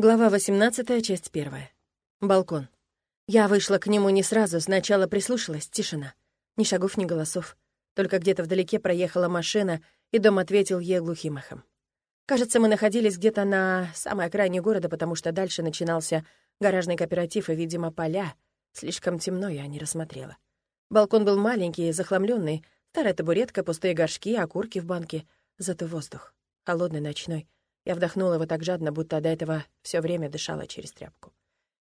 Глава 18, часть 1. Балкон. Я вышла к нему не сразу, сначала прислушалась, тишина. Ни шагов, ни голосов. Только где-то вдалеке проехала машина, и дом ответил ей глухим эхом. Кажется, мы находились где-то на самой окраине города, потому что дальше начинался гаражный кооператив и, видимо, поля. Слишком темно, я не рассмотрела. Балкон был маленький, захламленный, старая табуретка, пустые горшки, окурки в банке. Зато воздух. Холодный, ночной — я вдохнула его так жадно, будто до этого все время дышала через тряпку.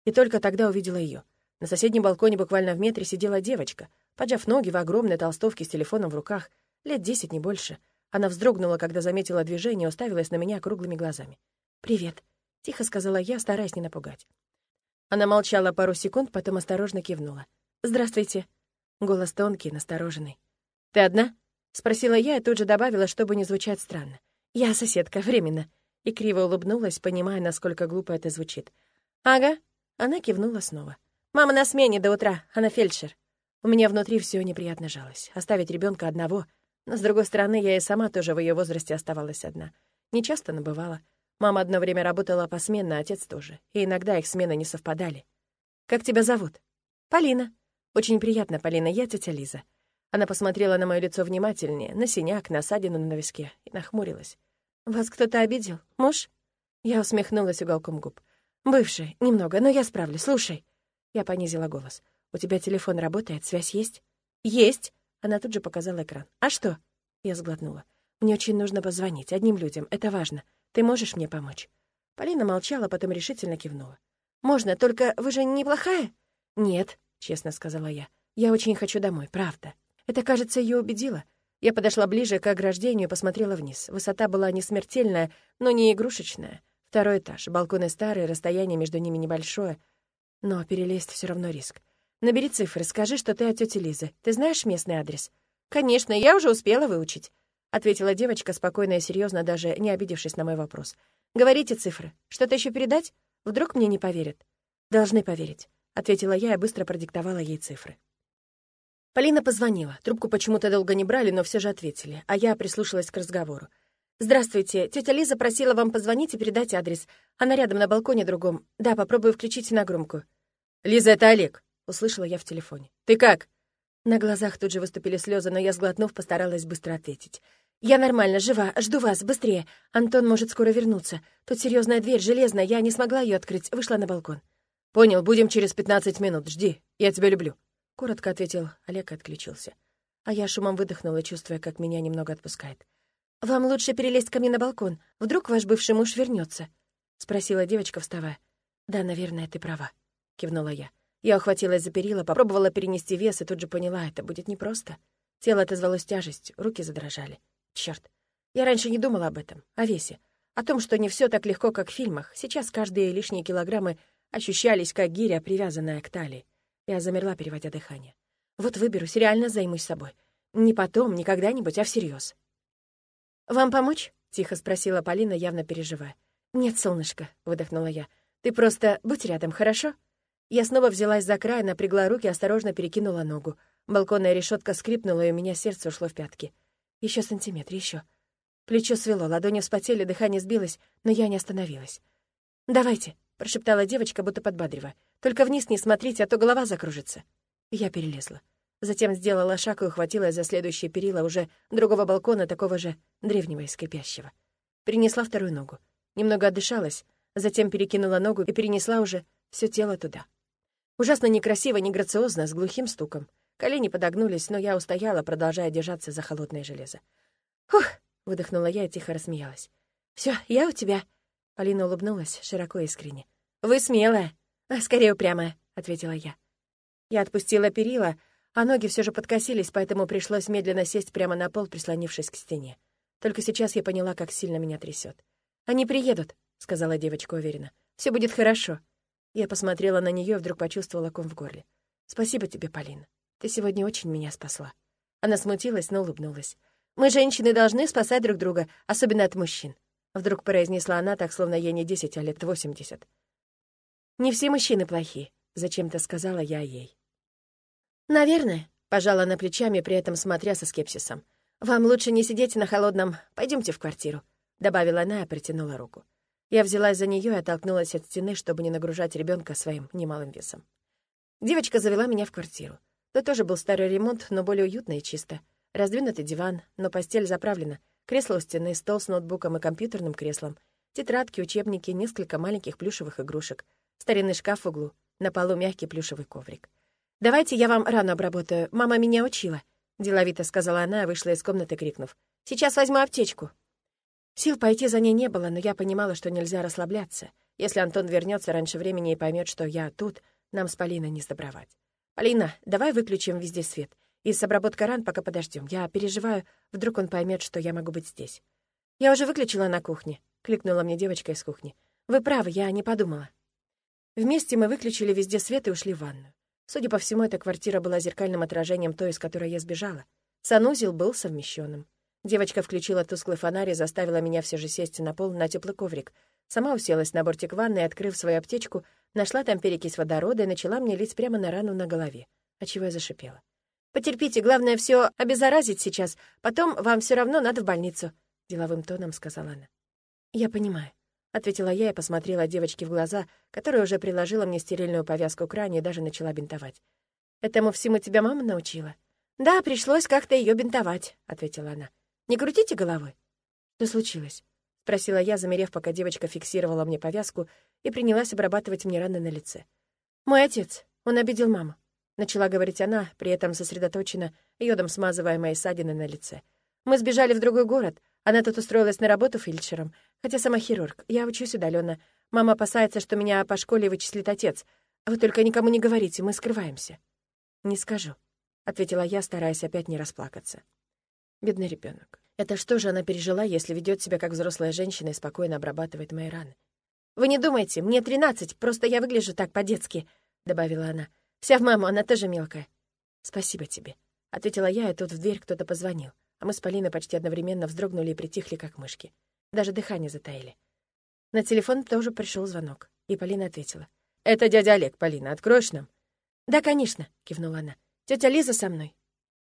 И только тогда увидела ее. На соседнем балконе буквально в метре сидела девочка, поджав ноги в огромной толстовке с телефоном в руках, лет десять, не больше. Она вздрогнула, когда заметила движение, уставилась на меня круглыми глазами. «Привет», — тихо сказала я, стараясь не напугать. Она молчала пару секунд, потом осторожно кивнула. «Здравствуйте». Голос тонкий, настороженный. «Ты одна?» — спросила я и тут же добавила, чтобы не звучать странно. «Я соседка, временно и криво улыбнулась, понимая, насколько глупо это звучит. «Ага». Она кивнула снова. «Мама на смене до утра, она фельдшер». У меня внутри все неприятно жалось. Оставить ребенка одного. Но, с другой стороны, я и сама тоже в ее возрасте оставалась одна. Не часто, но бывало. Мама одно время работала посменно, отец тоже. И иногда их смены не совпадали. «Как тебя зовут?» «Полина». «Очень приятно, Полина, я тетя Лиза». Она посмотрела на мое лицо внимательнее, на синяк, на ссадину на виске, и нахмурилась. «Вас кто-то обидел? Муж?» Я усмехнулась уголком губ. «Бывший, немного, но я справлюсь. Слушай». Я понизила голос. «У тебя телефон работает? Связь есть?» «Есть!» Она тут же показала экран. «А что?» Я сглотнула. «Мне очень нужно позвонить одним людям. Это важно. Ты можешь мне помочь?» Полина молчала, потом решительно кивнула. «Можно, только вы же неплохая?» «Нет», — честно сказала я. «Я очень хочу домой, правда». Это, кажется, ее убедило. Я подошла ближе к ограждению и посмотрела вниз. Высота была не смертельная, но не игрушечная. Второй этаж, балконы старые, расстояние между ними небольшое. Но перелезть все равно риск. Набери цифры, скажи, что ты от тети Лизы. Ты знаешь местный адрес? Конечно, я уже успела выучить. Ответила девочка спокойно и серьезно, даже не обидевшись на мой вопрос. «Говорите цифры. Что-то еще передать? Вдруг мне не поверят?» «Должны поверить», — ответила я и быстро продиктовала ей цифры. Полина позвонила. Трубку почему-то долго не брали, но все же ответили, а я прислушалась к разговору. «Здравствуйте. Тетя Лиза просила вам позвонить и передать адрес. Она рядом на балконе другом. Да, попробую включить на громкую». «Лиза, это Олег», — услышала я в телефоне. «Ты как?» На глазах тут же выступили слезы, но я, сглотнув, постаралась быстро ответить. «Я нормально, жива. Жду вас. Быстрее. Антон может скоро вернуться. Тут серьезная дверь, железная. Я не смогла ее открыть. Вышла на балкон». «Понял. Будем через пятнадцать минут. Жди. Я тебя люблю». — коротко ответил Олег и отключился. А я шумом выдохнула, чувствуя, как меня немного отпускает. «Вам лучше перелезть ко мне на балкон. Вдруг ваш бывший муж вернется? спросила девочка, вставая. «Да, наверное, ты права», — кивнула я. Я ухватилась за перила, попробовала перенести вес и тут же поняла, это будет непросто. Тело отозвалось тяжестью, руки задрожали. Черт, Я раньше не думала об этом, о весе. О том, что не все так легко, как в фильмах. Сейчас каждые лишние килограммы ощущались, как гиря, привязанная к талии. Я замерла, переводя дыхание. Вот выберусь, реально займусь собой. Не потом, не когда-нибудь, а всерьез. «Вам помочь?» — тихо спросила Полина, явно переживая. «Нет, солнышко», — выдохнула я. «Ты просто будь рядом, хорошо?» Я снова взялась за край, напрягла руки, осторожно перекинула ногу. Балконная решетка скрипнула, и у меня сердце ушло в пятки. Еще сантиметр, еще. Плечо свело, ладони вспотели, дыхание сбилось, но я не остановилась. «Давайте», — прошептала девочка, будто подбадривая. «Только вниз не смотрите, а то голова закружится». Я перелезла. Затем сделала шаг и ухватилась за следующее перила уже другого балкона, такого же древнего и скрипящего. Перенесла вторую ногу. Немного отдышалась, затем перекинула ногу и перенесла уже все тело туда. Ужасно некрасиво, неграциозно, с глухим стуком. Колени подогнулись, но я устояла, продолжая держаться за холодное железо. «Фух!» — выдохнула я и тихо рассмеялась. Все, я у тебя!» Полина улыбнулась широко искренне. «Вы смелая!» а «Скорее упрямая», — ответила я. Я отпустила перила, а ноги все же подкосились, поэтому пришлось медленно сесть прямо на пол, прислонившись к стене. Только сейчас я поняла, как сильно меня трясет. «Они приедут», — сказала девочка уверенно. Все будет хорошо». Я посмотрела на нее и вдруг почувствовала ком в горле. «Спасибо тебе, Полина. Ты сегодня очень меня спасла». Она смутилась, но улыбнулась. «Мы, женщины, должны спасать друг друга, особенно от мужчин. Вдруг произнесла она так, словно ей не десять, а лет восемьдесят. «Не все мужчины плохи», — зачем-то сказала я ей. «Наверное», — пожала она плечами, при этом смотря со скепсисом. «Вам лучше не сидеть на холодном. Пойдемте в квартиру», — добавила она и протянула руку. Я взялась за нее и оттолкнулась от стены, чтобы не нагружать ребенка своим немалым весом. Девочка завела меня в квартиру. Тут тоже был старый ремонт, но более уютно и чисто. Раздвинутый диван, но постель заправлена. Кресло у стены, стол с ноутбуком и компьютерным креслом. Тетрадки, учебники, несколько маленьких плюшевых игрушек. Старинный шкаф в углу. На полу мягкий плюшевый коврик. «Давайте я вам рану обработаю. Мама меня учила», — деловито сказала она и вышла из комнаты, крикнув. «Сейчас возьму аптечку». Сил пойти за ней не было, но я понимала, что нельзя расслабляться. Если Антон вернется раньше времени и поймет, что я тут, нам с Полиной не сдобровать. «Полина, давай выключим везде свет. И с обработкой ран пока подождем. Я переживаю, вдруг он поймет, что я могу быть здесь». «Я уже выключила на кухне», — кликнула мне девочка из кухни. «Вы правы, я не подумала». Вместе мы выключили везде свет и ушли в ванную. Судя по всему, эта квартира была зеркальным отражением той, из которой я сбежала. Санузел был совмещенным. Девочка включила тусклый фонарь и заставила меня все же сесть на пол на теплый коврик. Сама уселась на бортик ванны и, открыв свою аптечку, нашла там перекись водорода и начала мне лить прямо на рану на голове, отчего я зашипела. «Потерпите, главное все обеззаразить сейчас, потом вам все равно надо в больницу», — деловым тоном сказала она. «Я понимаю», — ответила я и посмотрела девочке в глаза, которая уже приложила мне стерильную повязку к ране и даже начала бинтовать. «Этому всему тебя мама научила?» «Да, пришлось как-то ее бинтовать», — ответила она. Не крутите головой». «Что случилось?» — спросила я, замерев, пока девочка фиксировала мне повязку и принялась обрабатывать мне раны на лице. «Мой отец. Он обидел маму», — начала говорить она, при этом сосредоточенно, йодом смазывая мои ссадины на лице. «Мы сбежали в другой город. Она тут устроилась на работу фельдшером, хотя сама хирург. Я учусь удаленно. Мама опасается, что меня по школе вычислит отец. Вы только никому не говорите, мы скрываемся». «Не скажу», — ответила я, стараясь опять не расплакаться. Бедный ребенок. Это что же она пережила, если ведет себя как взрослая женщина и спокойно обрабатывает мои раны? «Вы не думайте, мне тринадцать, просто я выгляжу так по-детски», — добавила она. «Вся в маму, она тоже мелкая». «Спасибо тебе», — ответила я, и тут в дверь кто-то позвонил, а мы с Полиной почти одновременно вздрогнули и притихли, как мышки. Даже дыхание затаили. На телефон тоже пришел звонок, и Полина ответила. «Это дядя Олег, Полина, откроешь нам?» «Да, конечно», — кивнула она. «Тетя Лиза со мной».